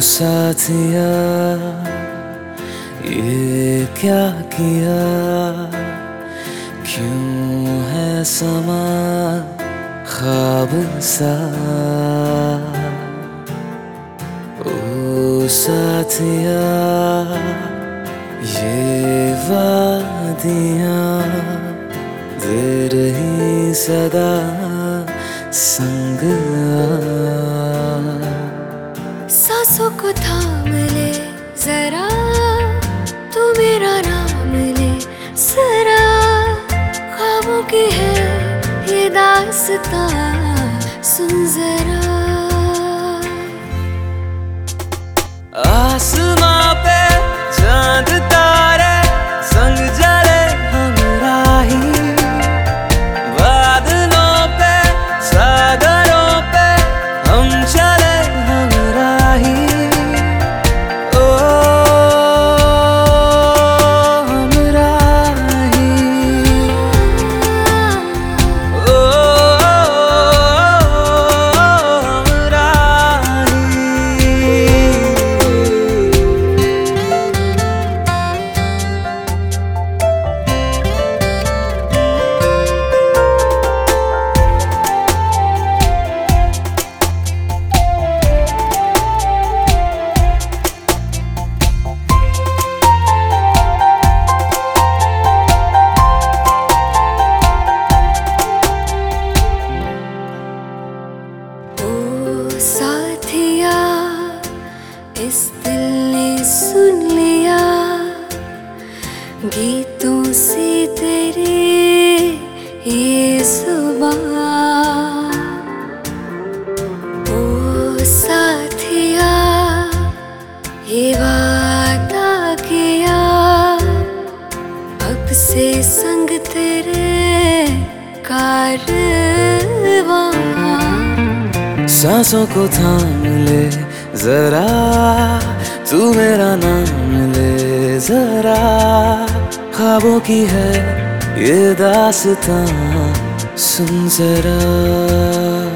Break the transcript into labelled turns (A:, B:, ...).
A: साथिया, ये क्या किया? क्यों है समा ख्वाब सा? ओ साथिया, ये वादियाँ दे रही सदा संग
B: सांसों की है ये दास्ता सुन जरा। इस दिल ने सुन लिया। गीतों से तेरे ये ज़ुबान ओ साथिया, ये वादा किया अब से संग तेरे कारवां
A: सांसों को थाम ले जरा तू मेरा नाम ले जरा। खाबों की है ये दास्तां सुन जरा।